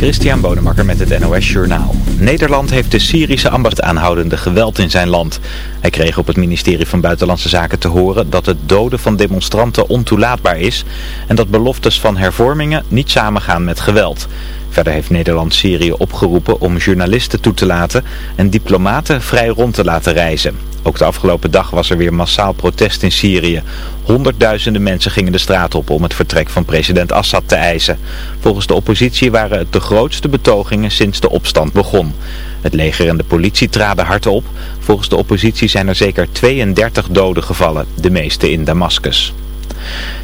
Christian Bonemakker met het NOS Journaal. Nederland heeft de Syrische ambassade aanhoudende geweld in zijn land. Hij kreeg op het ministerie van Buitenlandse Zaken te horen dat het doden van demonstranten ontoelaatbaar is... en dat beloftes van hervormingen niet samengaan met geweld. Verder heeft Nederland Syrië opgeroepen om journalisten toe te laten en diplomaten vrij rond te laten reizen. Ook de afgelopen dag was er weer massaal protest in Syrië. Honderdduizenden mensen gingen de straat op om het vertrek van president Assad te eisen. Volgens de oppositie waren het de grootste betogingen sinds de opstand begon. Het leger en de politie traden hard op. Volgens de oppositie zijn er zeker 32 doden gevallen, de meeste in Damascus.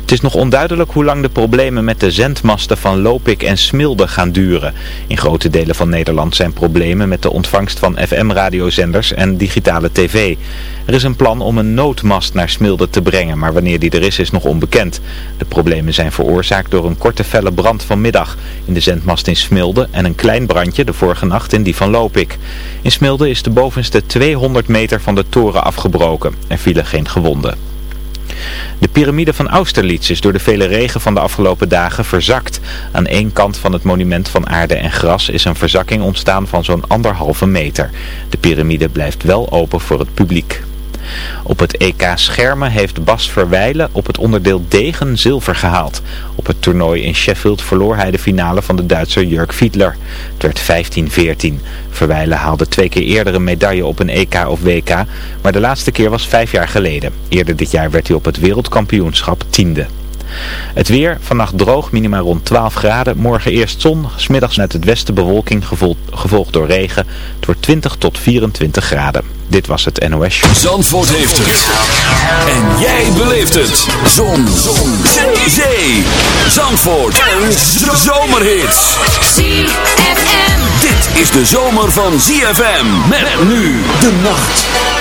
Het is nog onduidelijk hoe lang de problemen met de zendmasten van Lopik en Smilde gaan duren. In grote delen van Nederland zijn problemen met de ontvangst van FM-radiozenders en digitale tv. Er is een plan om een noodmast naar Smilde te brengen, maar wanneer die er is is nog onbekend. De problemen zijn veroorzaakt door een korte felle brand vanmiddag in de zendmast in Smilde en een klein brandje de vorige nacht in die van Lopik. In Smilde is de bovenste 200 meter van de toren afgebroken. Er vielen geen gewonden. De piramide van Austerlitz is door de vele regen van de afgelopen dagen verzakt. Aan één kant van het monument van aarde en gras is een verzakking ontstaan van zo'n anderhalve meter. De piramide blijft wel open voor het publiek. Op het EK Schermen heeft Bas Verwijlen op het onderdeel Degen zilver gehaald. Op het toernooi in Sheffield verloor hij de finale van de Duitser Jörg Fiedler. Het werd 15-14. Verwijlen haalde twee keer eerder een medaille op een EK of WK, maar de laatste keer was vijf jaar geleden. Eerder dit jaar werd hij op het wereldkampioenschap tiende. Het weer, vannacht droog, minima rond 12 graden. Morgen eerst zon, smiddags net het westen bewolking, gevolgd door regen. Het wordt 20 tot 24 graden. Dit was het NOS Show. Zandvoort heeft het. En jij beleeft het. Zon. zon. Zee. Zee. Zandvoort. Een zomerhit. ZFM. Dit is de zomer van ZFM. Met nu de nacht.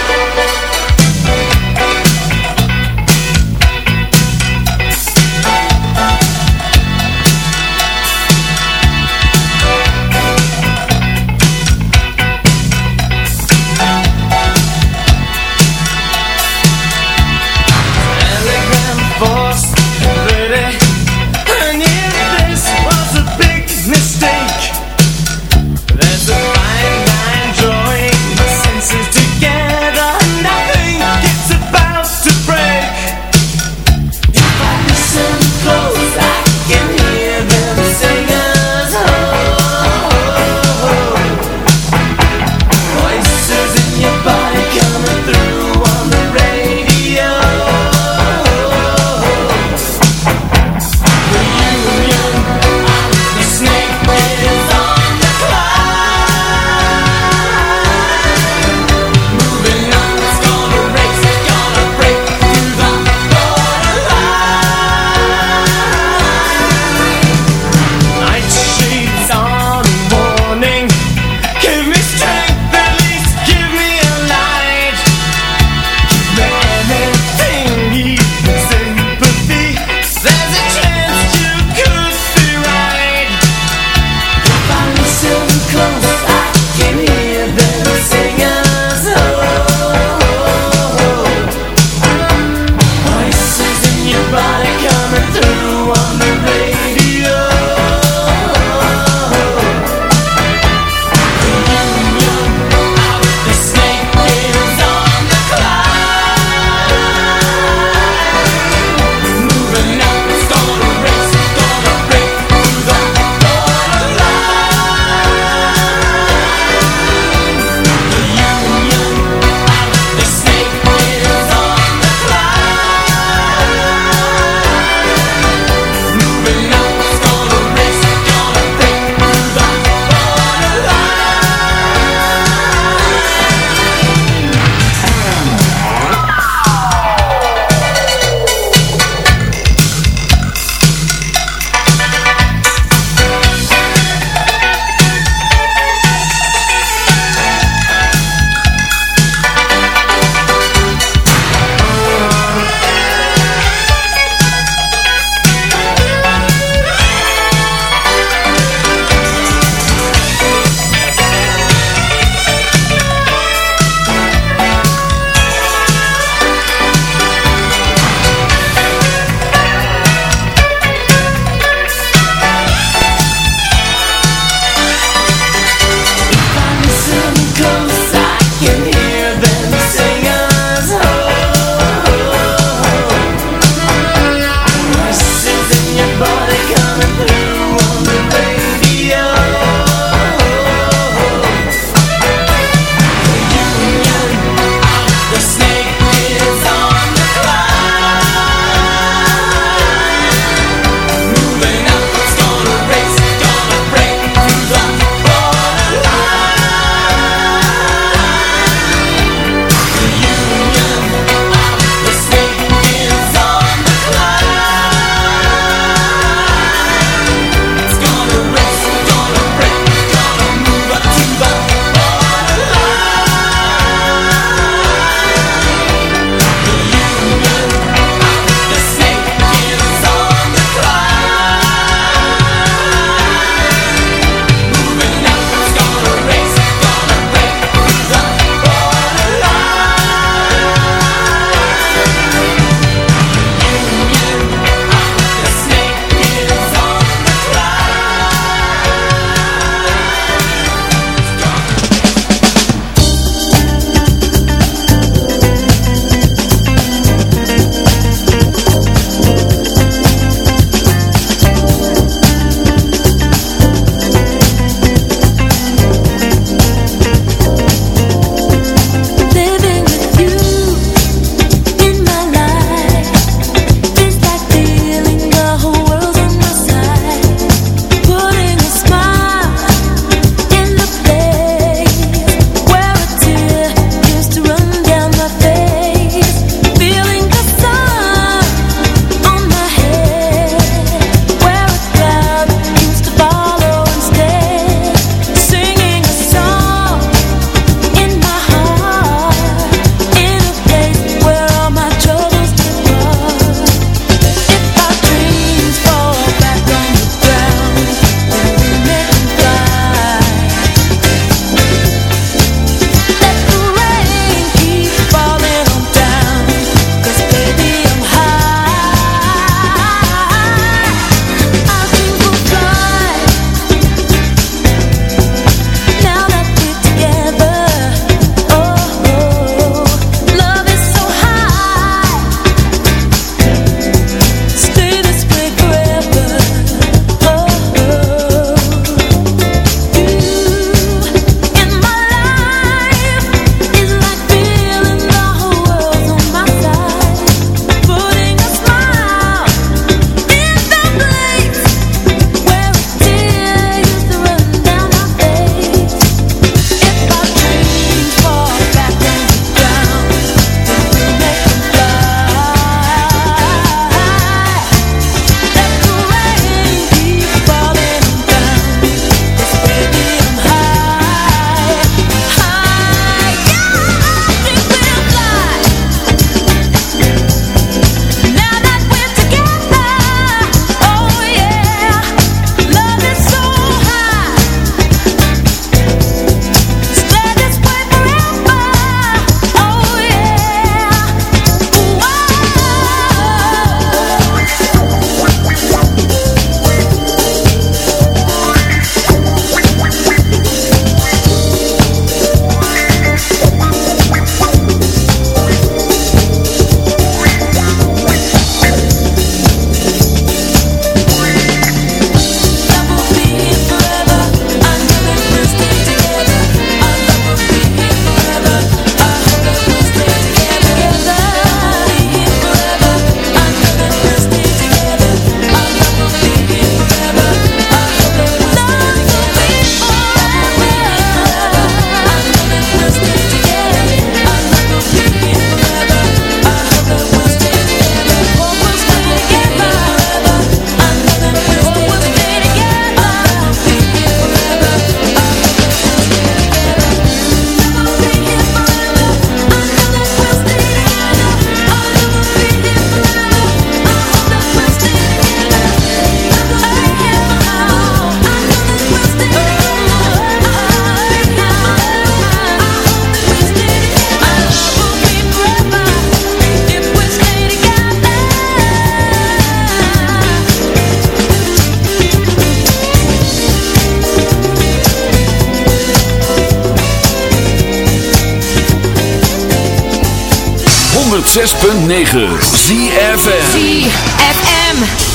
106.9 ZFM ZFM.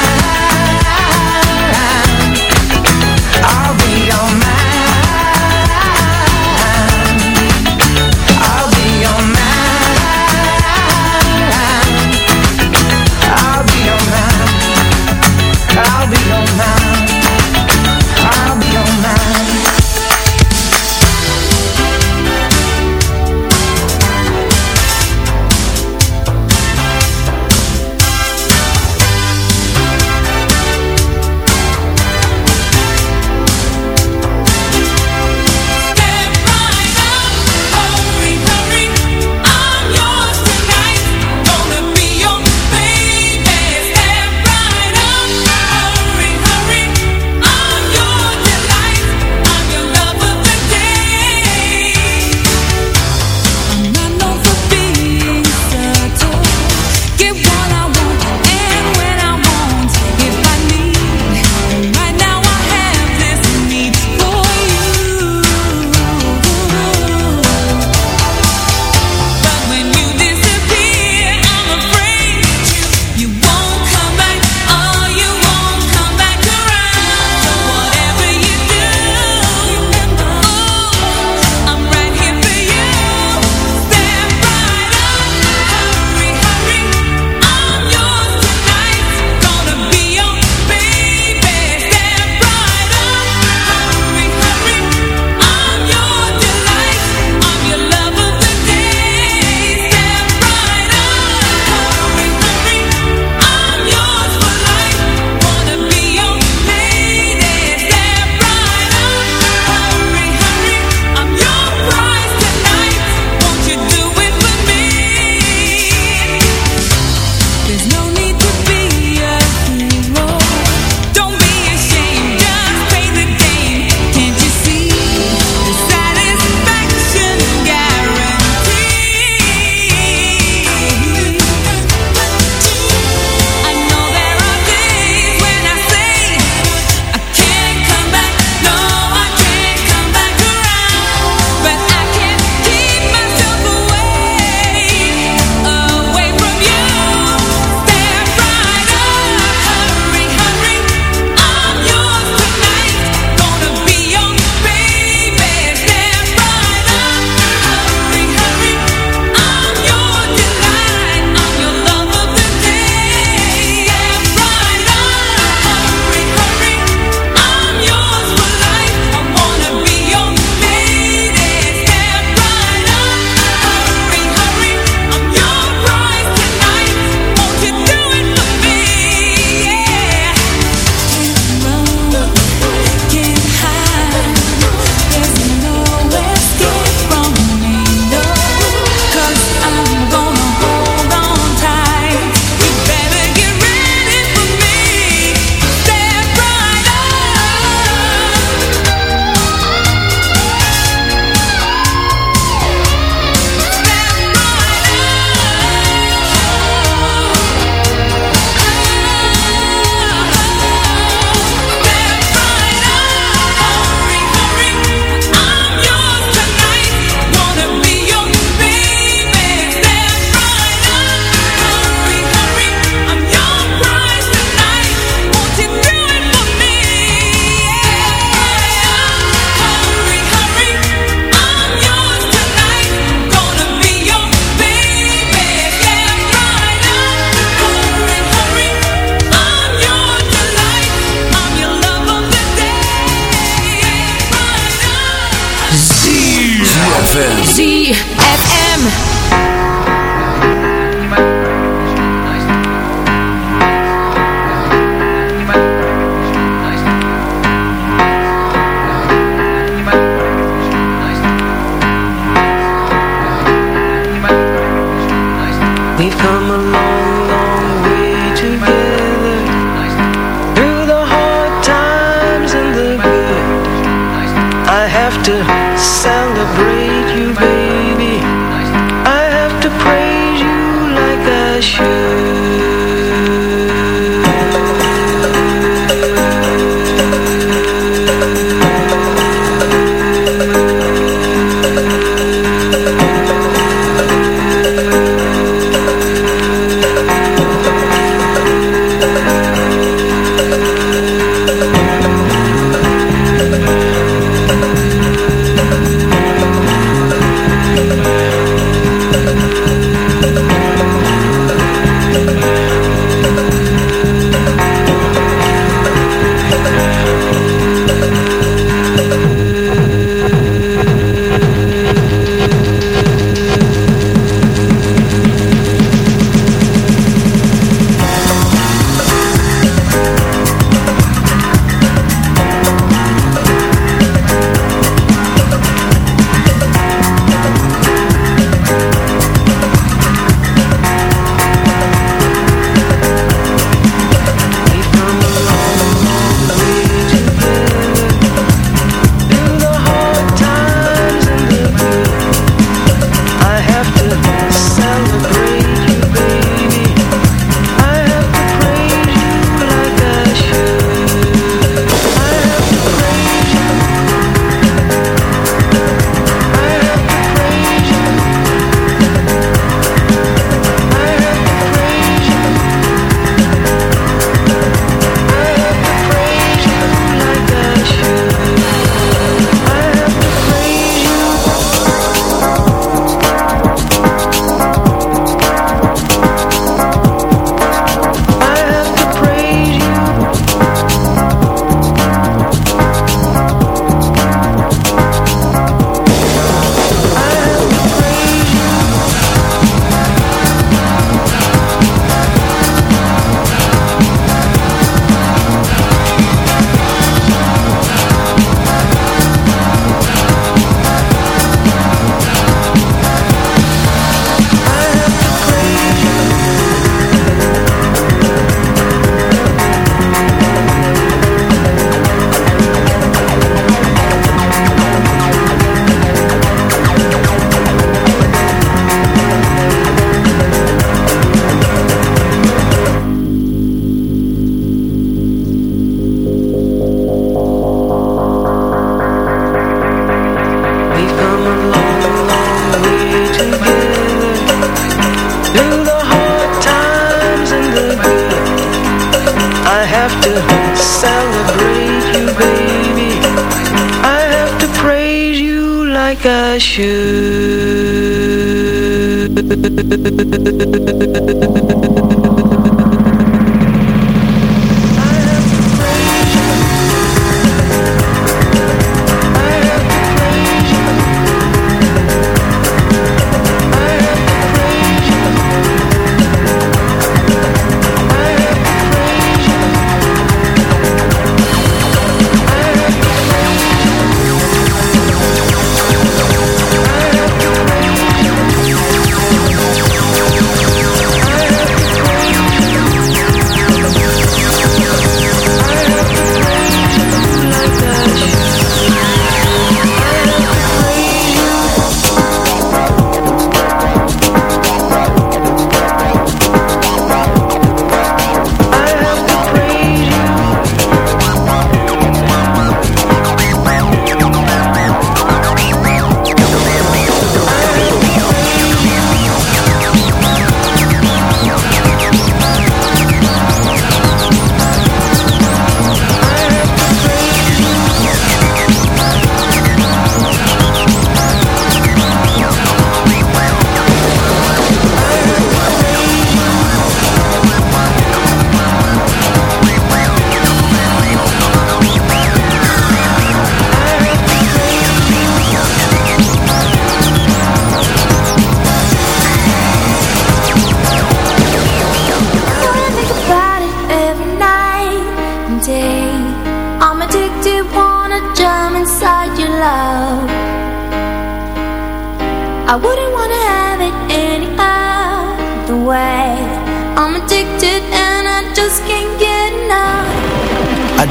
Praise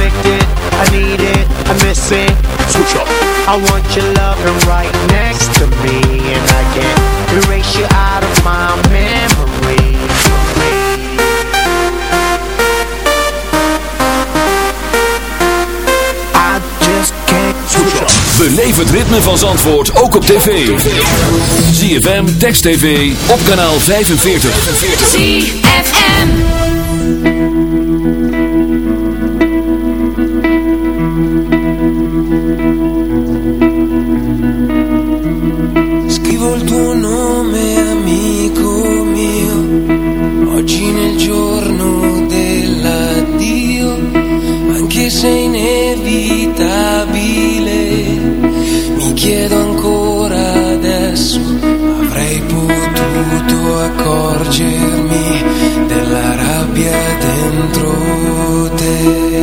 Afflicted, I need it, I miss it. Switch up. I want your loving right next to me, and I can't erase you out of my memory. I just can't Switch up. Beleef het ritme van Zandvoort ook op tv. ZFM, Text TV, op kanaal 45. ZFM. Accorgermi della rabbia dentro te.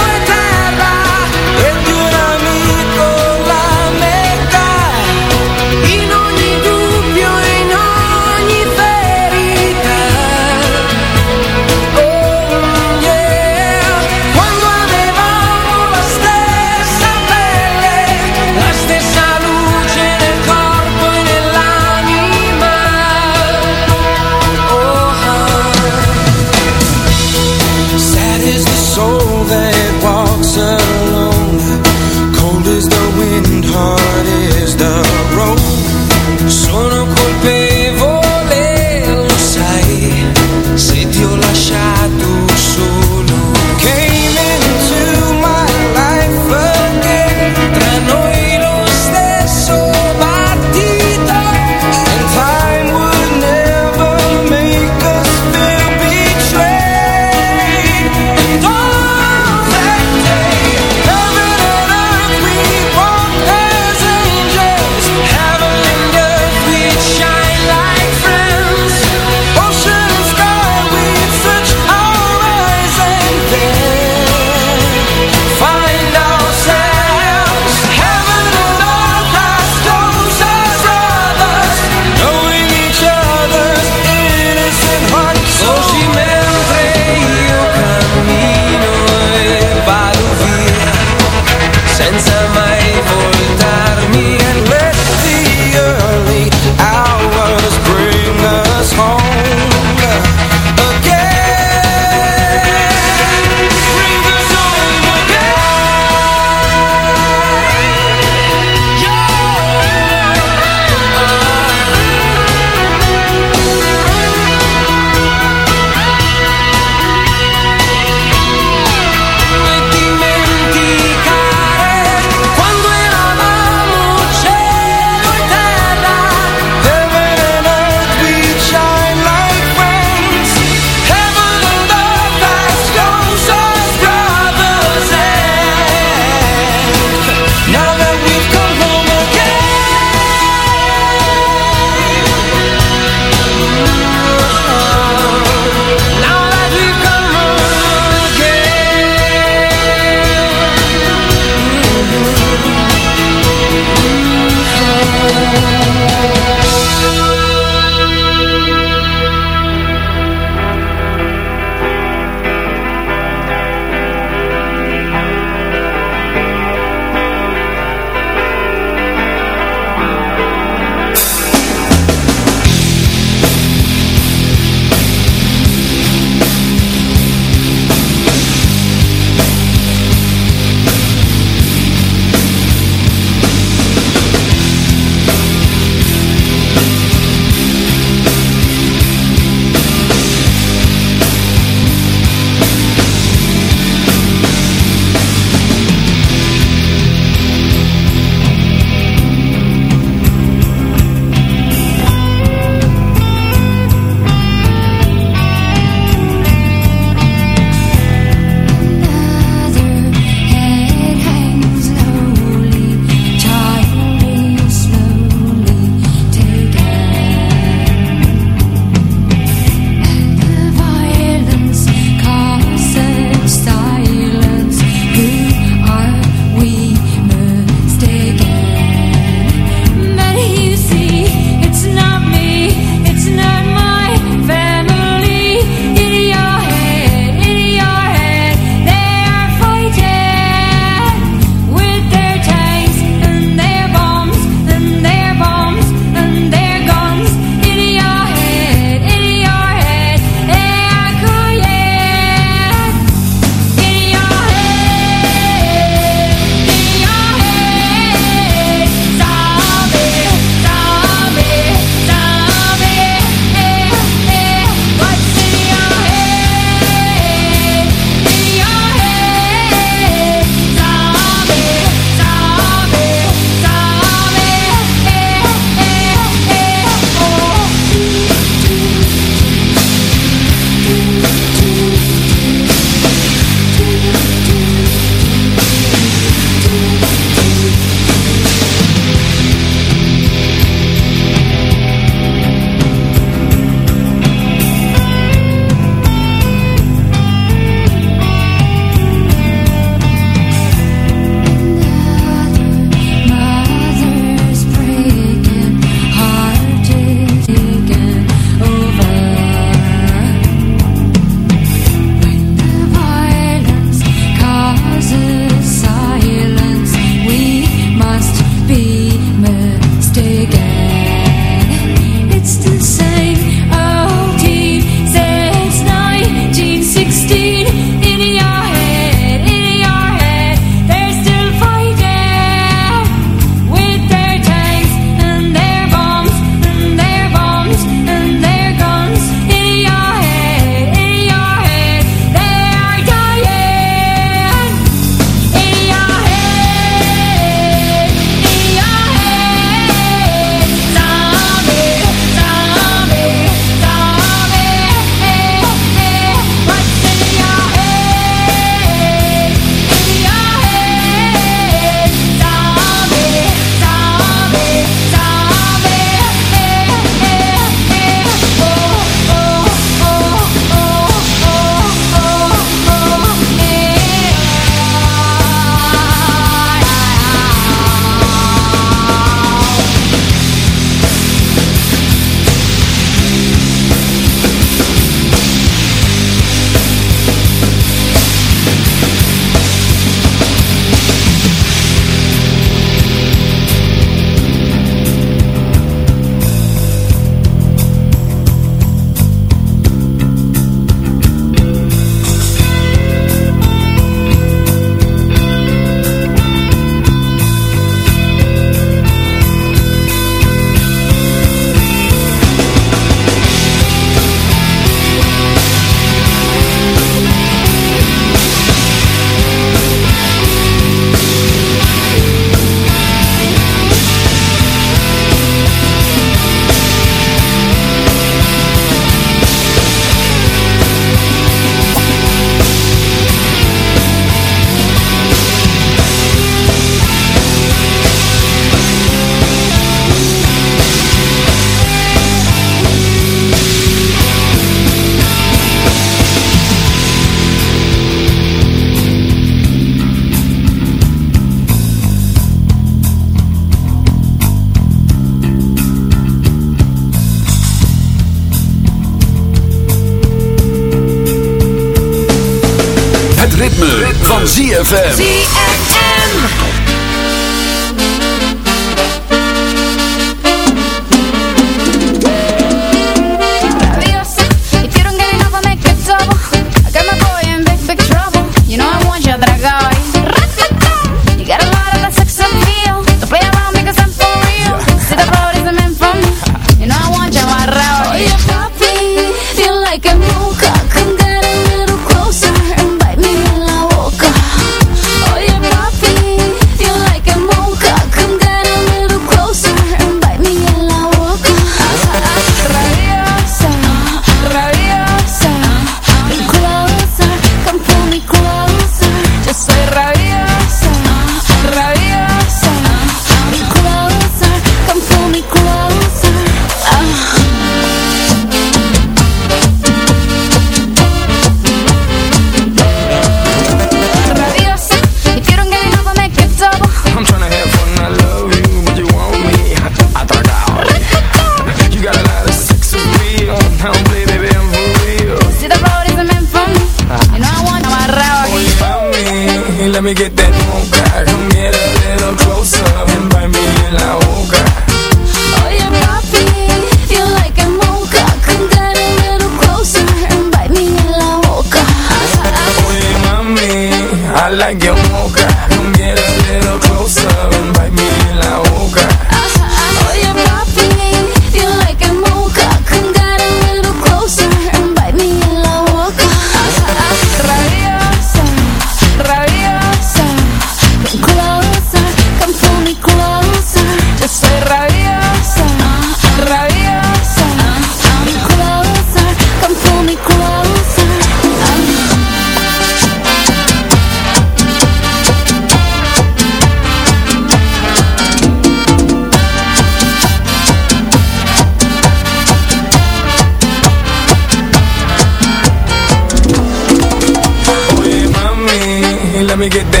Let me get that.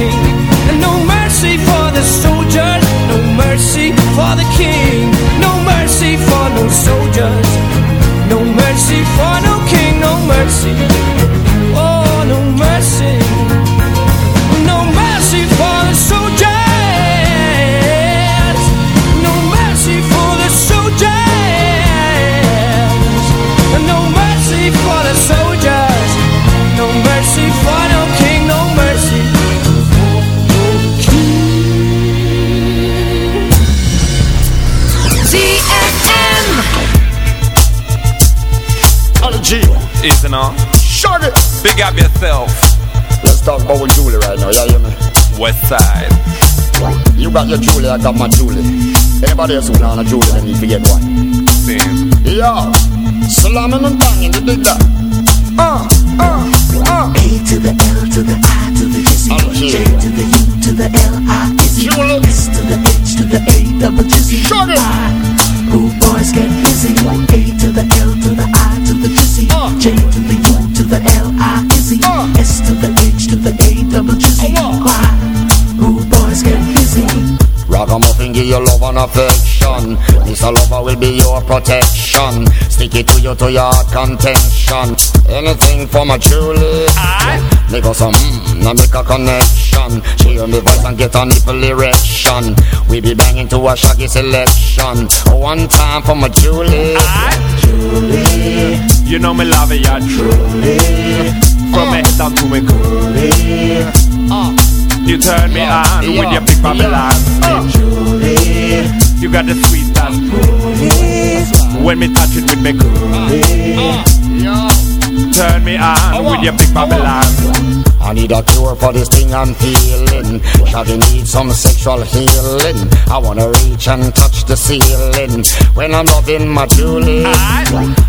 You. It. Up yourself. Let's talk about with Julie right now. Yeah, hear me? West side. You got your Julie, I got my Julie. Anybody else who want a Julie, they need to get one. Same. Yeah. Slamming and banging, you dig that? Uh, uh, uh. A to the L to the I to the Jizzy. J to the U to the L I Izzy. Julie. S to the H to the A double Jizzy. Shut it. Rude boys get busy. A to the L to the I to the Jizzy. Uh. J to the U to the L I. Uh. S to the H to the A double Jizzy. Uh. Ragamuffin give you love and affection. This a lover will be your protection. Stick it to you to your contention. Anything for my Julie. Make us some mmm, now make a connection. She hear me voice and get a nipple erection. We be banging to a shaggy selection. One time for my Julie. Julie You know me love it, yeah, truly. From me head down to me coolie. uh, You turn me on yeah, with your big Babylon yeah. speech. You got the sweet ass When me touch it with me coolie. uh, yeah. Turn me on with your big Babylon. I need a cure for this thing I'm feeling. Shawty need some sexual healing. I wanna reach and touch the ceiling when I'm loving my Julie.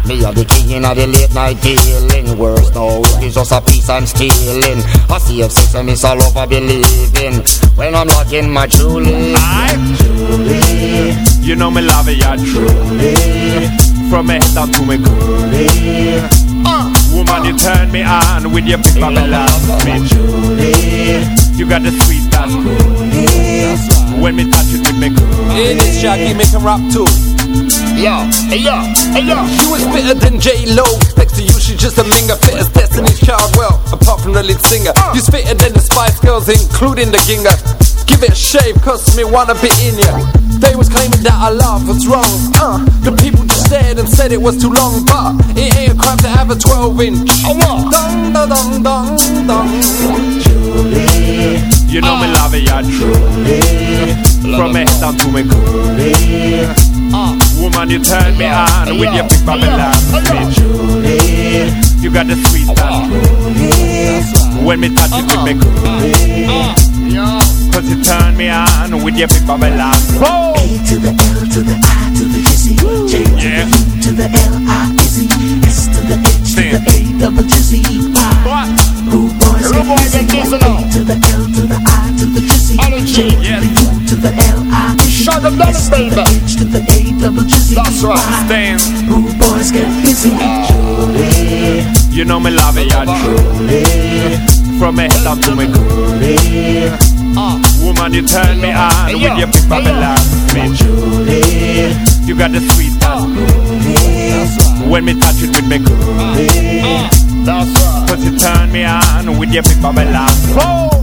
Me a the king of the late night dealing. Words no, it's just a piece I'm stealing. I see if sex and miss all over believing when I'm loving my Julie. Julie, You know me love it, yeah, truly. From me head down to me coolie. uh, Woman, you turn me on with your big Babylon speech. Julie. You got the sweet ass coolie. When me touch it with me coolie. Hey, this Shaggy make him rap too. Yo, hey yo, hey yo. She was fitter than J Lo. Next to you, she just a minger. Fit as Destiny's Child. Well, apart from the lead singer, you's fitter than the Spice Girls, including the Ginger. Give it a shave, cause me wanna be in ya. They was claiming that I love was wrong. Uh, the people just stared and said it was too long, but it ain't a crime to have a 12 inch. Oh, what? Dong, dong, dong, dong, dong. You know me love it, yeah, truly. From me head down to me coolie. Uh, Woman, you turn me on with your big Babylon speech. You got the sweet ass When me touch it with me coolie. uh, yo. Cause you turn me on with your big Babylon. Whoa! A to the L to the I to the Jizzy. J to Yeah. the U to the L I Izzy. S to the H to the A double Jizzy. What? Rude boys get busy. get busy A to the L to the I to the Jizzy. All the J G, to the U to the L I Izzy. Shut them down, S to the. H to the A double Jizzy. That's right. Stand. Rude boys get busy. You know me love it, yeah, truly. From me head down to me coolie. Uh, Woman, you turn me on Hey, with yo. your big Hey, yo. Babylon speech. You got the sweet ass When me touch it with me coolie. that's right. Cause you turn me on with your big. Whoa!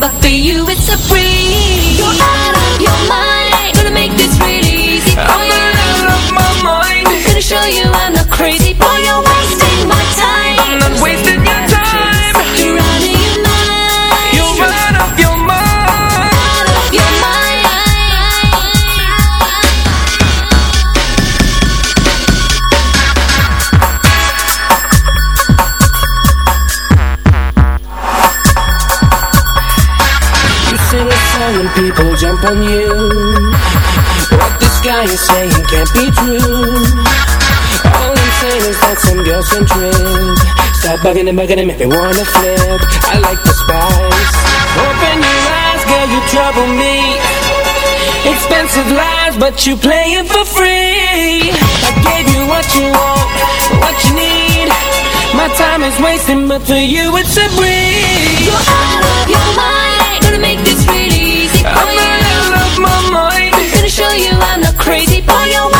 but for you on you. What this guy is saying can't be true. All I'm saying is that some girls can trip Stop bugging and bugging him if they wanna flip. I like the spice. Open your eyes, girl, you trouble me. Expensive lies, but you playing for free. I gave you what you want, what you need. My time is wasting, but for you it's a breeze. You're out of you, I'm not crazy boy,